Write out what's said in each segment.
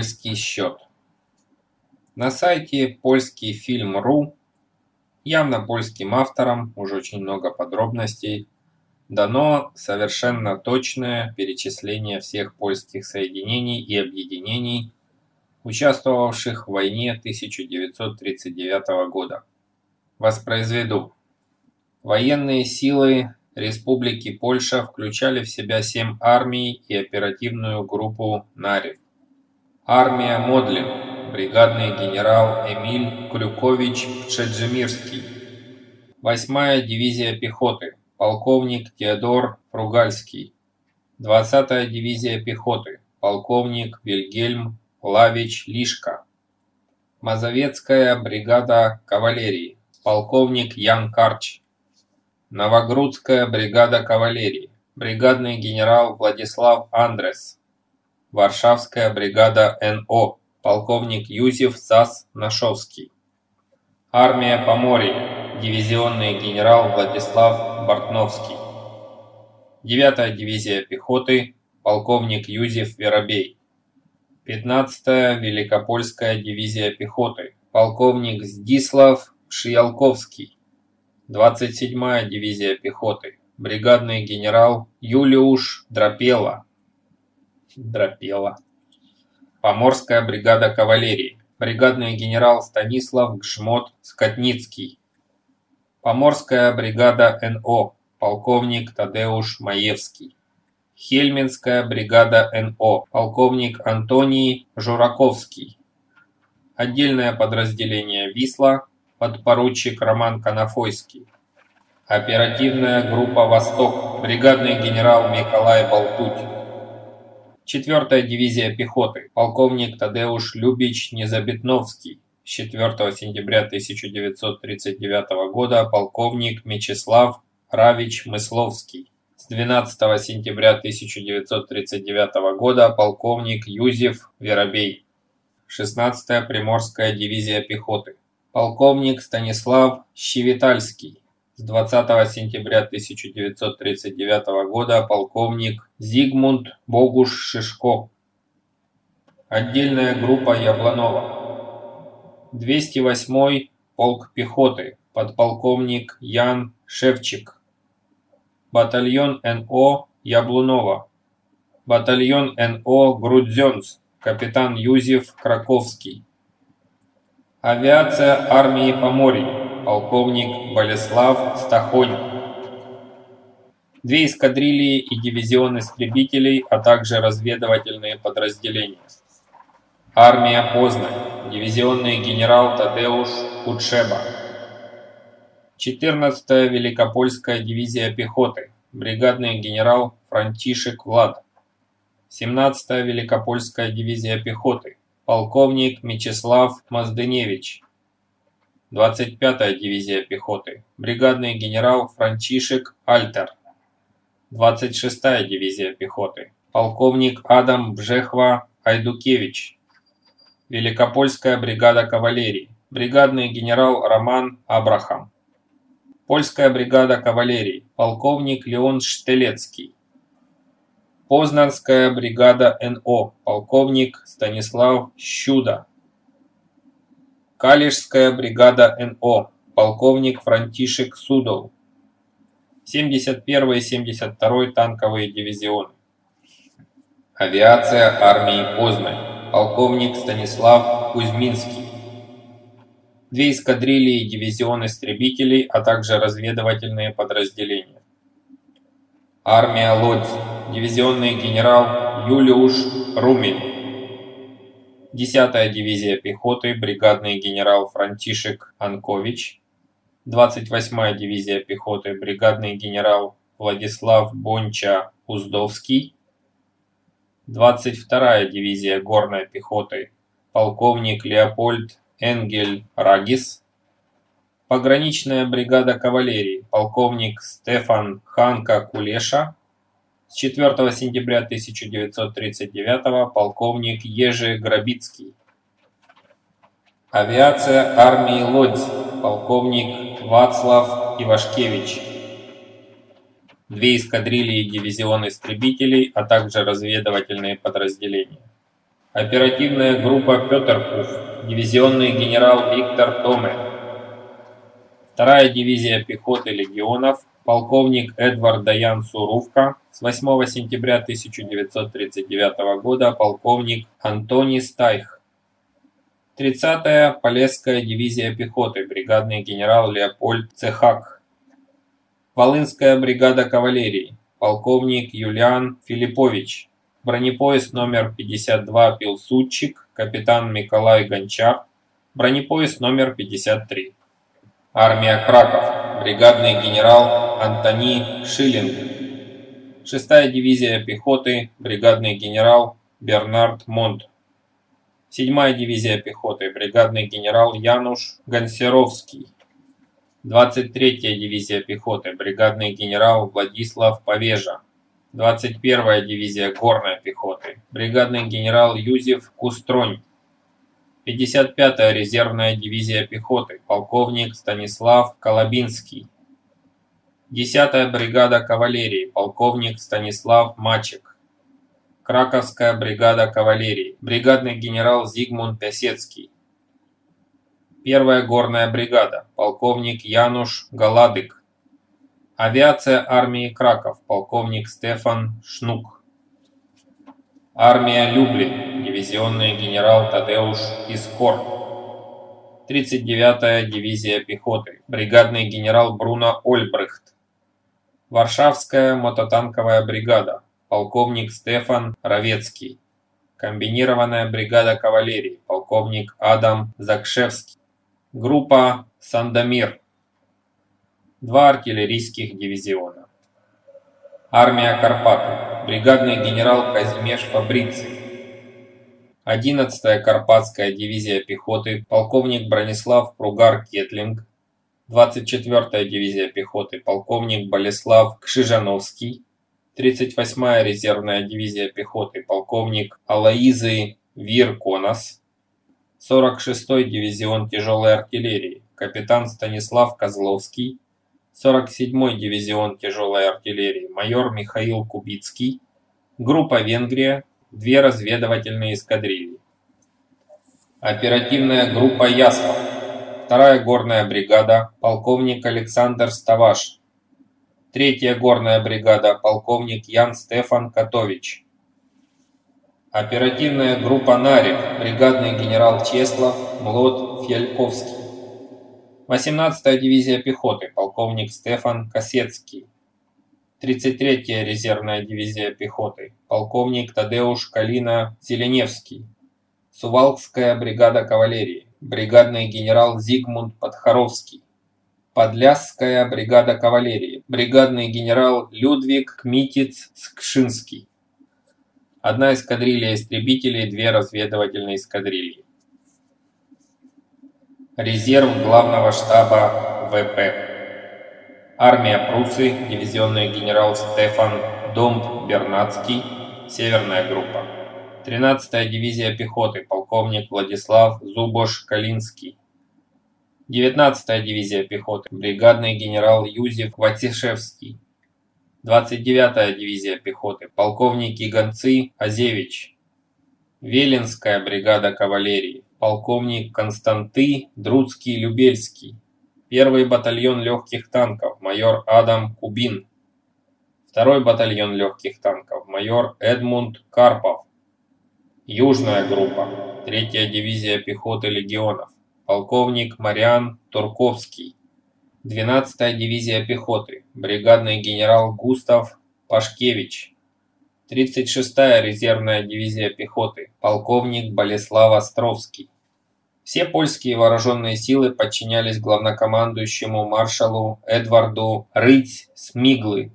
Польский счет. На сайте польский фильм.ру, явно польским автором, уже очень много подробностей, дано совершенно точное перечисление всех польских соединений и объединений, участвовавших в войне 1939 года. Воспроизведу. Военные силы Республики Польша включали в себя семь армий и оперативную группу «Нарев». Армия Модлин, бригадный генерал Эмиль Крюкович Пчеджемирский. Восьмая дивизия пехоты, полковник Теодор Фругальский. 20-я дивизия пехоты, полковник Вильгельм Лавич Лишка. Мазовецкая бригада кавалерии, полковник Ян Карч. Новогрудская бригада кавалерии, бригадный генерал Владислав Андрес. Варшавская бригада НО, полковник Юзеф Сас Нашовский. Армия Поморья, дивизионный генерал Владислав Бортновский. 9 дивизия пехоты, полковник Юзеф Веробей. 15-я Великопольская дивизия пехоты, полковник Здислав Шиялковский. 27-я дивизия пехоты, бригадный генерал Юлиуш Драпела. Драпела. Поморская бригада кавалерии, бригадный генерал Станислав Гшмот Скотницкий. Поморская бригада НО, полковник Тадеуш Маевский. Хельминская бригада НО, полковник Антоний Жураковский. Отдельное подразделение «Висла», подпоручик Роман Конофойский. Оперативная группа «Восток», бригадный генерал Николай Болтуть. 4-я дивизия пехоты, полковник Тадеуш Любич Незабитновский. С 4 сентября 1939 года полковник Мечислав Равич Мысловский. С 12 сентября 1939 года полковник Юзеф Веробей. 16-я Приморская дивизия пехоты, полковник Станислав Щевитальский. С 20 сентября 1939 года полковник Зигмунд Богуш Шишко. Отдельная группа Яблонова. 208-й полк пехоты, подполковник Ян Шевчик. Батальон НО Яблунова. Батальон НО Грудзенц, капитан Юзеф Краковский. Авиация армии Поморья, полковник Болеслав Стахонь. Две эскадрильи и дивизион истребителей, а также разведывательные подразделения. Армия Познань, дивизионный генерал Тадеуш Кутшеба. 14-я Великопольская дивизия пехоты, бригадный генерал Франтишек Влад. 17-я Великопольская дивизия пехоты, полковник Мечислав Маздыневич. 25-я дивизия пехоты, бригадный генерал Франтишек Альтер. 26-я дивизия пехоты, полковник Адам Бжехва Айдукевич. Великопольская бригада кавалерии, бригадный генерал Роман Абрахам. Польская бригада кавалерии, полковник Леон Штелецкий. Познанская бригада НО, полковник Станислав Щуда. Калишская бригада НО, полковник Франтишек Судов. 71 и 72 танковые дивизионы. Авиация армии Познань, полковник Станислав Кузьминский. Две эскадрильи и дивизион истребителей, а также разведывательные подразделения. Армия Лодзь, дивизионный генерал Юлиуш Румель. 10-я дивизия пехоты, бригадный генерал Франтишек Анкович. 28-я дивизия пехоты, бригадный генерал Владислав Бонча Уздовский. 22-я дивизия горной пехоты, полковник Леопольд Энгель Рагис. Пограничная бригада кавалерии, полковник Стефан Ханка Кулеша. С 4 сентября 1939 полковник Ежи Грабицкий. Авиация армии Лодзь, полковник Вацлав Ивашкевич. Две эскадрильи и дивизион истребителей, а также разведывательные подразделения. Оперативная группа Петерпуф, дивизионный генерал Виктор Томе. Вторая дивизия пехоты легионов, полковник Эдвард Даян Сурувка, с 8 сентября 1939 года полковник Антоний Стайх. 30-я Полесская дивизия пехоты, бригадный генерал Леопольд Цехак. Волынская бригада кавалерии, полковник Юлиан Филиппович. Бронепоезд номер 52 Пилсудчик, капитан Николай Гончар. Бронепоезд номер 53. Армия Краков, бригадный генерал Антони Шиллинг. Шестая дивизия пехоты, бригадный генерал Бернард Монт. Седьмая дивизия пехоты, бригадный генерал Януш Гонсеровский. 23-я дивизия пехоты, бригадный генерал Владислав Повежа. 21-я дивизия горной пехоты, бригадный генерал Юзеф Кустронь. 55-я резервная дивизия пехоты, полковник Станислав Колобинский. 10-я бригада кавалерии, полковник Станислав Мачек. Краковская бригада кавалерии, бригадный генерал Зигмунд Пясецкий. Первая горная бригада, полковник Януш Галадык. Авиация армии Краков, полковник Стефан Шнук. Армия Люблин, дивизионный генерал Тадеуш Искор. 39-я дивизия пехоты, бригадный генерал Бруно Ольбрехт. Варшавская мототанковая бригада, полковник Стефан Равецкий. Комбинированная бригада кавалерии, полковник Адам Закшевский. Группа Сандомир. Два артиллерийских дивизиона. Армия Карпаты. Бригадный генерал Казимеш Фабриций. 11-я Карпатская дивизия пехоты. Полковник Бронислав Пругар Кетлинг. 24-я дивизия пехоты. Полковник Болеслав Кшижановский. 38-я резервная дивизия пехоты. Полковник Алаизы Вирконас. 46-й дивизион тяжелой артиллерии, капитан Станислав Козловский, 47-й дивизион тяжелой артиллерии, майор Михаил Кубицкий, группа Венгрия, две разведывательные эскадрильи. Оперативная группа Ясла, вторая горная бригада, полковник Александр Ставаш, третья горная бригада, полковник Ян Стефан Котович, Оперативная группа «Нарик», бригадный генерал Чеслав, Млот Фельковский. 18-я дивизия пехоты, полковник Стефан Косецкий. 33-я резервная дивизия пехоты, полковник Тадеуш Калина Зеленевский. Сувалкская бригада кавалерии, бригадный генерал Зигмунд Подхоровский. Подлясская бригада кавалерии, бригадный генерал Людвиг Кмитиц Скшинский одна эскадрилья истребителей, две разведывательные эскадрильи. Резерв главного штаба ВП. Армия Пруссии, дивизионный генерал Стефан Домб Бернацкий, Северная группа. 13-я дивизия пехоты, полковник Владислав Зубош-Калинский. 19-я дивизия пехоты, бригадный генерал Юзеф Ватишевский. 29-я дивизия пехоты, полковники гонцы Азевич, Велинская бригада кавалерии, полковник Константы Друцкий-Любельский, первый батальон легких танков, майор Адам Кубин, второй батальон легких танков, майор Эдмунд Карпов, Южная группа, третья дивизия пехоты легионов, полковник Мариан Турковский, 12-я дивизия пехоты, бригадный генерал Густав Пашкевич, 36-я резервная дивизия пехоты, полковник Болеслав Островский. Все польские вооруженные силы подчинялись главнокомандующему маршалу Эдварду Рыць Смиглы.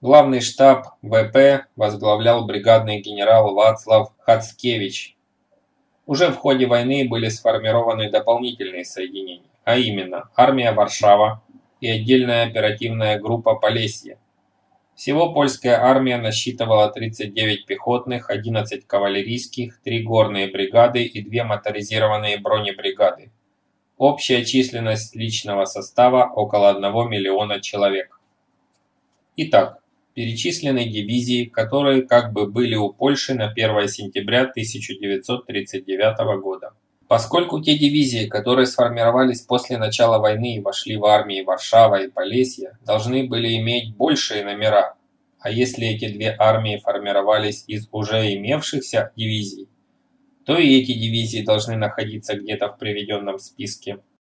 Главный штаб ВП возглавлял бригадный генерал Вацлав Хацкевич. Уже в ходе войны были сформированы дополнительные соединения а именно армия Варшава и отдельная оперативная группа Полесье. Всего польская армия насчитывала 39 пехотных, 11 кавалерийских, 3 горные бригады и 2 моторизированные бронебригады. Общая численность личного состава около 1 миллиона человек. Итак, перечислены дивизии, которые как бы были у Польши на 1 сентября 1939 года. Поскольку те дивизии, которые сформировались после начала войны и вошли в армии Варшава и Полесье, должны были иметь большие номера, а если эти две армии формировались из уже имевшихся дивизий, то и эти дивизии должны находиться где-то в приведенном списке.